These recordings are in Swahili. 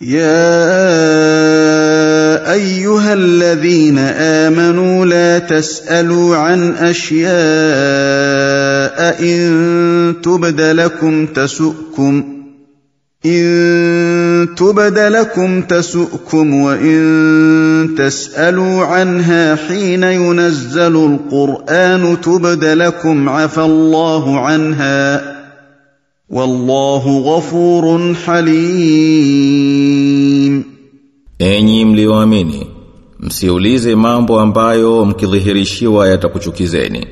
يا ايها الذين امنوا لا تسالوا عن اشياء ان تبد لكم تسؤكم ان تبد لكم تسؤكم وان تسالوا عنها حين ينزل القران تبد لكم عفى الله عنها wallahu ghafurun halim. Enyi mlioamini msiulize mambo ambayo mkidhihirishiwa yatakuchukizeni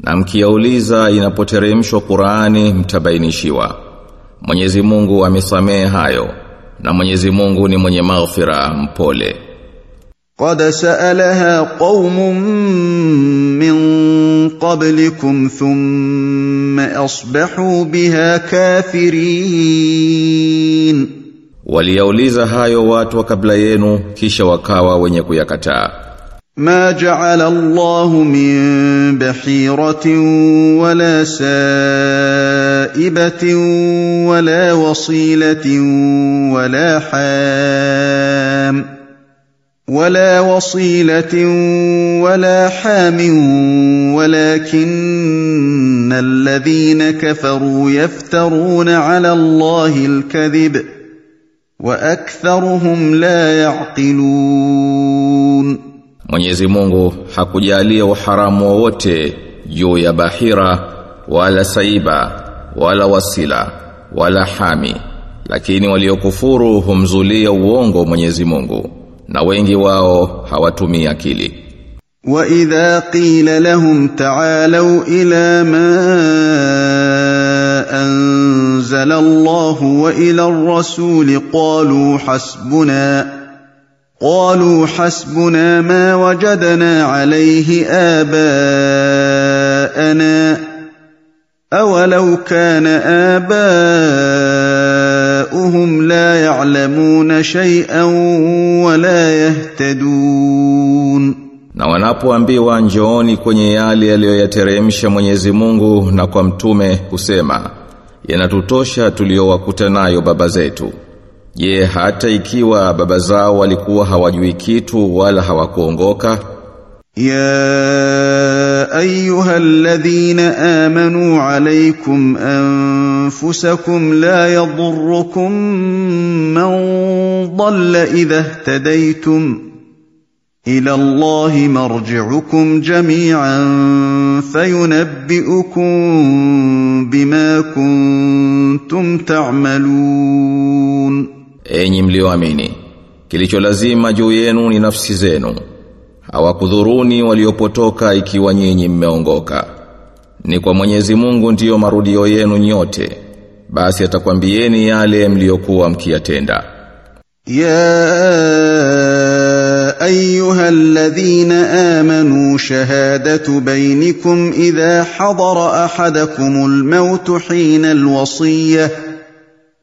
na mkiauliza inapoteremshwa Qur'ani mtabainishiwa. Mwenyezi Mungu amesamehe hayo na Mwenyezi Mungu ni mwenye maghfira mpole. Qad sa'alaha qaumun min قبلكم ثم أصبحوا بها كافرين Waliauliza hayo watu wa kabla yenu kisha wakawa wenye kuyakataa. ما جعل الله من بحيرة ولا سائبة ولا وصيلة ولا حام ولا وصيلة ولا حام ولكن الذين كفروا يفترون على الله الكذب وأكثرهم لا يعقلون Mwenyezi Mungu hakujalia uharamu wowote juu ya bahira wala saiba wala wasila wala hami lakini waliokufuru humzulia uongo Mwenyezi Mungu Na wengi wao hawatumii akili. واذا قيل لهم تعالوا إلى ما انزل الله والى الرسول قالوا حسبنا قالوا حسبنا ما وجدنا عليه اباءنا اولو كان اباؤهم لا يعلمون شيئا ولا يهتدون na wanapoambiwa njooni kwenye yale aliyoyateremsha Mwenyezi Mungu na kwa mtume kusema yanatutosha tuliowakuta nayo baba zetu je hata ikiwa baba zao walikuwa hawajui kitu wala hawakuongoka يا أيها الذين آمنوا عليكم أنفسكم لا يضركم من ضل إذا اهتديتم إلى الله مرجعكم جميعا فينبئكم بما كنتم تعملون. Enyi mlioamini kilicho lazima juu yenu ni nafsi zenu. hawakudhuruni waliopotoka ikiwa nyinyi mmeongoka ni kwa Mwenyezi Mungu ndiyo marudio yenu nyote basi atakwambieni yale mliokuwa mkiyatenda يا ايها الذين امنوا شهاده بينكم اذا حضر احدكم الموت حين الوصيه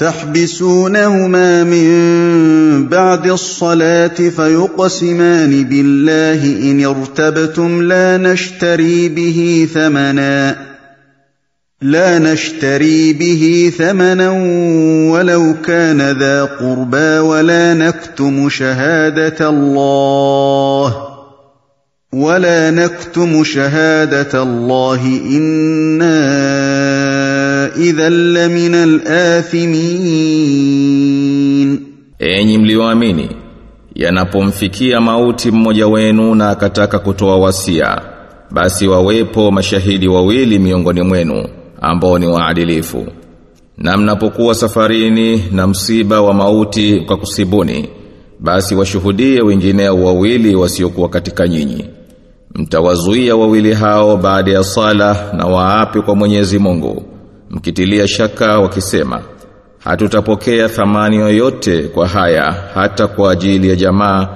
تحبسونهما من بعد الصلاة فيقسمان بالله إن ارتبتم لا نشتري به ثمناً لا نشتري به ثمنا ولو كان ذا قربى ولا نكتم شهادة الله ولا نكتم شهادة الله إنا Enyi mlioamini yanapomfikia mauti mmoja wenu na akataka kutoa wasia basi wawepo mashahidi wawili miongoni mwenu ambao ni waadilifu. Na mnapokuwa safarini na msiba wa mauti kwa kusibuni basi washuhudie wengineo wawili wasiokuwa katika nyinyi. Mtawazuia wawili hao baada ya sala na waape kwa Mwenyezi Mungu mkitilia shaka wakisema hatutapokea thamani yoyote kwa haya hata kwa ajili ya jamaa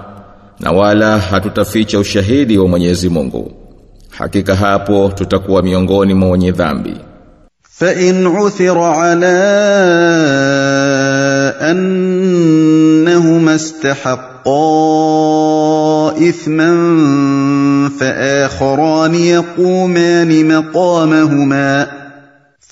na wala hatutaficha ushahidi wa Mwenyezi Mungu. Hakika hapo tutakuwa miongoni mwa wenye dhambi. Fa in uthira ala annahum istahaqqa ithman fa akharan yaquman maqamahuma.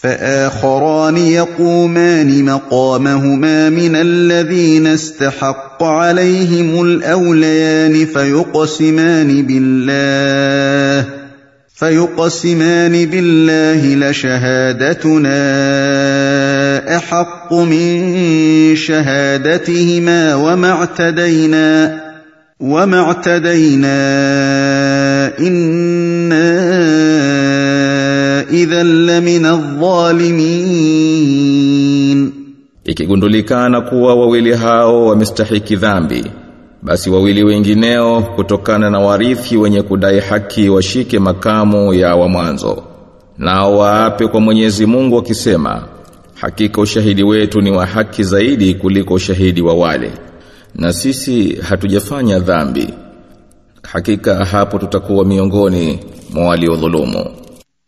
فآخران يقومان مقامهما من الذين استحق عليهم الأوليان فيقسمان بالله فيقسمان بالله لشهادتنا أحق من شهادتهما وما اعتدينا وما اعتدينا إنا Ikigundulikana kuwa wawili hao wamestahiki dhambi basi wawili wengineo kutokana na warithi wenye kudai haki washike makamu ya wa mwanzo. Nao waape kwa Mwenyezi Mungu wakisema hakika ushahidi wetu ni wa haki zaidi kuliko ushahidi wa wale. Na sisi hatujafanya dhambi. Hakika hapo tutakuwa miongoni mwa waliodhulumu.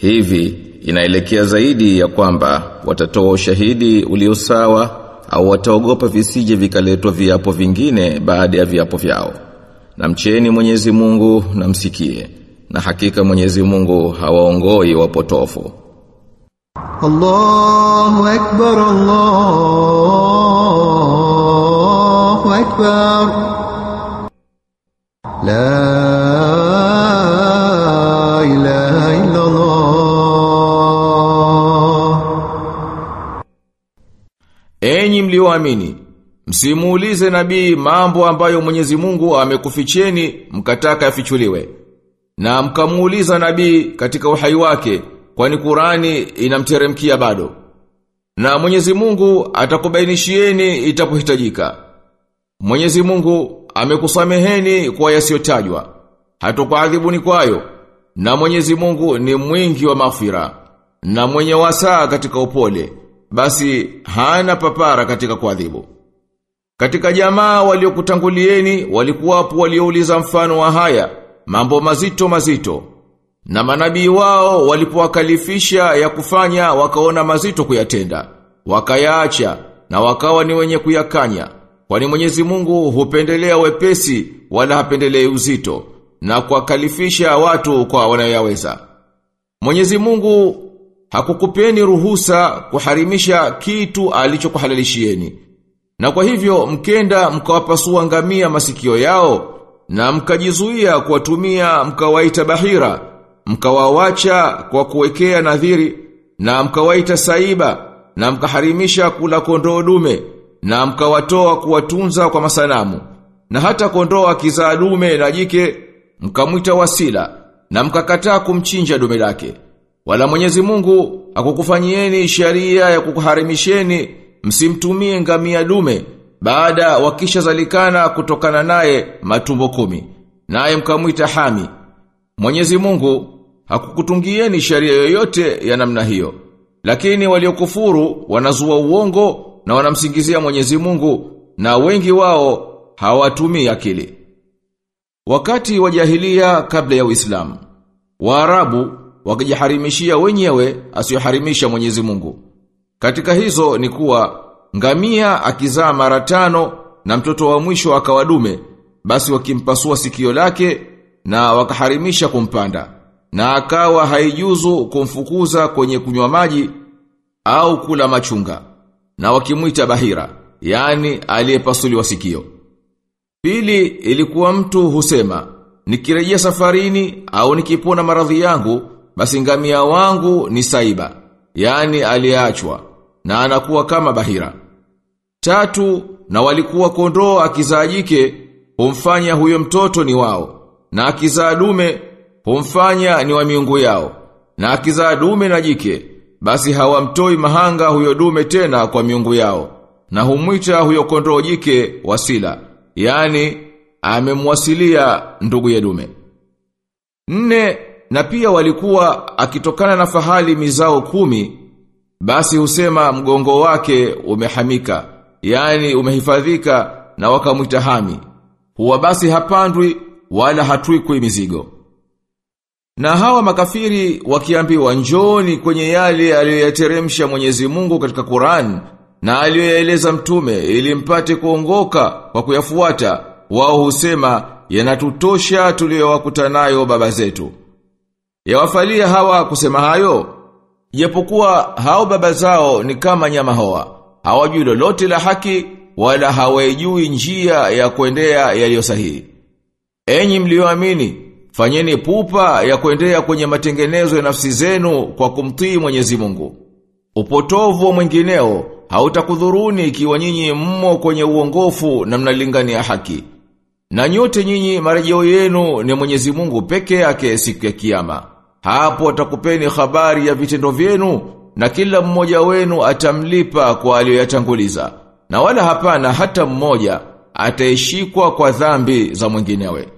Hivi inaelekea zaidi ya kwamba watatoa ushahidi uliosawa au wataogopa visije vikaletwa viapo vingine baada ya viapo vyao. Na mcheni Mwenyezi Mungu na msikie. Na hakika Mwenyezi Mungu hawaongoi wapotofu. Allahu akbar Allahu akbar La Enyi mlioamini, msimuulize nabii mambo ambayo Mwenyezi Mungu amekuficheni mkataka yafichuliwe. Na mkamuuliza nabii katika uhai wake, kwani Qurani inamteremkia bado. Na Mwenyezi Mungu atakubainishieni itapohitajika. Mwenyezi Mungu amekusameheni kwa yasiyotajwa. Hatokuadhibuni kwayo. Na Mwenyezi Mungu ni mwingi wa maghfira na mwenye wasaa katika upole. Basi hana papara katika kuadhibu. Katika jamaa waliokutangulieni walikuwapo waliouliza mfano wa haya, mambo mazito mazito. Na manabii wao walipowakalifisha ya kufanya wakaona mazito kuyatenda, wakayaacha na wakawa ni wenye kuyakanya. Kwani Mwenyezi Mungu hupendelea wepesi wala hapendelei uzito na kuwakalifisha watu kwa wanayoyaweza. Mwenyezi Mungu hakukupeni ruhusa kuharimisha kitu alichokuhalalishieni. Na kwa hivyo mkenda mkawapasua ngamia masikio yao na mkajizuia kuwatumia mkawaita bahira, mkawawacha kwa kuwekea nadhiri na mkawaita saiba na mkaharimisha kula kondoo dume na mkawatoa kuwatunza kwa masanamu. Na hata kondoo akizaa dume na jike mkamwita wasila na mkakataa kumchinja dume lake. Wala Mwenyezi Mungu akukufanyieni sharia ya kukuharimisheni msimtumie ngamia dume baada wakisha zalikana kutokana naye matumbo kumi. Naye mkamwita Hami. Mwenyezi Mungu hakukutungieni sharia yoyote ya namna hiyo. Lakini waliokufuru wanazua uongo na wanamsingizia Mwenyezi Mungu na wengi wao hawatumii akili. Wakati wa kabla ya Uislamu, Waarabu wakijiharimishia wenyewe asiyoharimisha Mwenyezi Mungu. Katika hizo ni kuwa ngamia akizaa mara tano na mtoto wa mwisho akawa dume, basi wakimpasua sikio lake na wakaharimisha kumpanda. Na akawa haijuzu kumfukuza kwenye kunywa maji au kula machunga. Na wakimwita bahira, yani aliyepasuliwa sikio. Pili ilikuwa mtu husema, nikirejea safarini au nikipona maradhi yangu, basi ngamia wangu ni saiba, yani aliachwa, na anakuwa kama bahira. Tatu, na walikuwa kondoo akizaa jike, humfanya huyo mtoto ni wao. Na akizaa dume humfanya ni wa miungu yao. Na akizaa dume na jike basi hawamtoi mahanga huyo dume tena kwa miungu yao. Na humwita huyo kondoo jike wasila yani amemwasilia ndugu ya dume. Nne na pia walikuwa akitokana na fahali mizao kumi basi husema mgongo wake umehamika yani umehifadhika na wakamwita hami. Huwa basi hapandwi wala hatwikwi mizigo. Na hawa makafiri wakiambiwa njoni kwenye yale aliyoyateremsha Mwenyezi Mungu katika Qur'an na aliyoyaeleza mtume ili mpate kuongoka kwa kuyafuata. Wao husema yanatutosha tuliyowakuta nayo baba zetu yawafalia hawa kusema hayo? Japokuwa hao baba zao ni kama nyama hoa. Hawajui lolote la haki wala hawajui njia ya kuendea yaliyo sahihi. Enyi mlioamini fanyeni pupa ya kuendea kwenye matengenezo ya nafsi zenu kwa kumtii Mwenyezi Mungu. Upotovu wa mwingineo hautakudhuruni ikiwa nyinyi mmo kwenye uongofu na mnalingania haki. Na nyote nyinyi marejeo yenu ni Mwenyezi Mungu peke yake siku ya kiyama. Hapo atakupeni habari ya vitendo vyenu na kila mmoja wenu atamlipa kwa aliyoyatanguliza. Na wala hapana hata mmoja ataishikwa kwa dhambi za mwinginewe.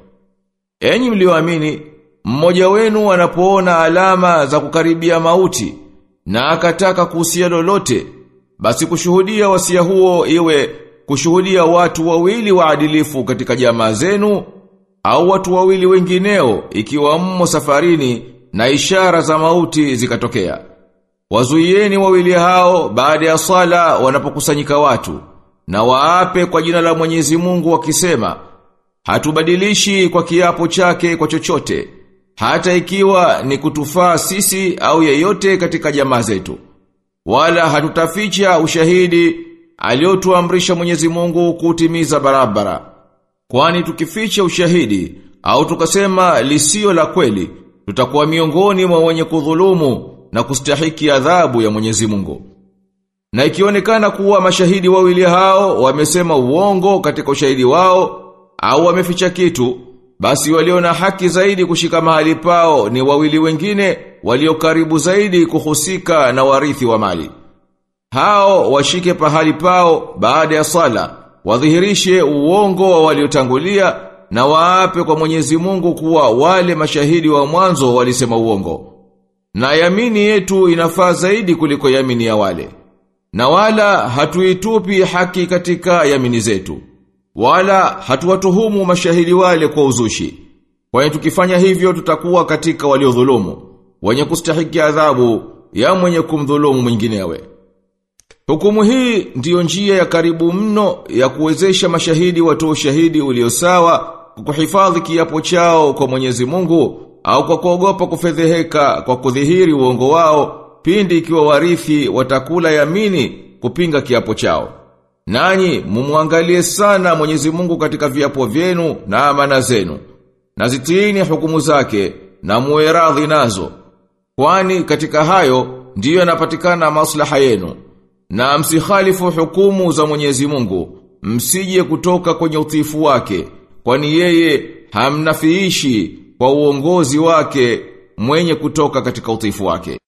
Enyi mlioamini, mmoja wenu anapoona alama za kukaribia mauti na akataka kuhusia lolote, basi kushuhudia wasia huo iwe kushuhudia watu wawili waadilifu katika jamaa zenu au watu wawili wengineo ikiwa mmo safarini na ishara za mauti zikatokea. Wazuieni wawili hao baada ya sala wanapokusanyika watu na waape kwa jina la Mwenyezi Mungu wakisema hatubadilishi kwa kiapo chake kwa chochote hata ikiwa ni kutufaa sisi au yeyote katika jamaa zetu wala hatutaficha ushahidi aliotuamrisha Mwenyezi Mungu kutimiza barabara. Kwani tukificha ushahidi au tukasema lisio la kweli, tutakuwa miongoni mwa wenye kudhulumu na kustahiki adhabu ya Mwenyezi Mungu. Na ikionekana kuwa mashahidi wawili hao wamesema uongo katika ushahidi wao au wameficha kitu, basi walio na haki zaidi kushika mahali pao ni wawili wengine walio karibu zaidi kuhusika na warithi wa mali. Hao washike pahali pao baada ya sala, wadhihirishe uongo wa waliotangulia na waape kwa Mwenyezi Mungu kuwa wale mashahidi wa mwanzo walisema uongo. Na yamini yetu inafaa zaidi kuliko yamini ya wale. Na wala hatuitupi haki katika yamini zetu. Wala hatuwatuhumu mashahidi wale kwa uzushi. Kwani tukifanya hivyo tutakuwa katika waliodhulumu, wenye kustahiki adhabu ya mwenye kumdhulumu mwinginewe. Hukumu hii ndiyo njia ya karibu mno ya kuwezesha mashahidi watoe ushahidi ulio sawa kuhifadhi kiapo chao kwa Mwenyezi Mungu au kwa kuogopa kufedheheka kwa kudhihiri uongo wao pindi ikiwa warithi watakula yamini kupinga kiapo chao. Nanyi mumwangalie sana Mwenyezi Mungu katika viapo vyenu na amana zenu. Na zitiini hukumu zake na muwe radhi nazo. Kwani katika hayo ndiyo yanapatikana maslaha yenu. Na msihalifu hukumu za Mwenyezi Mungu, msije kutoka kwenye utiifu wake, kwani yeye hamnafiishi kwa uongozi wake mwenye kutoka katika utifu wake.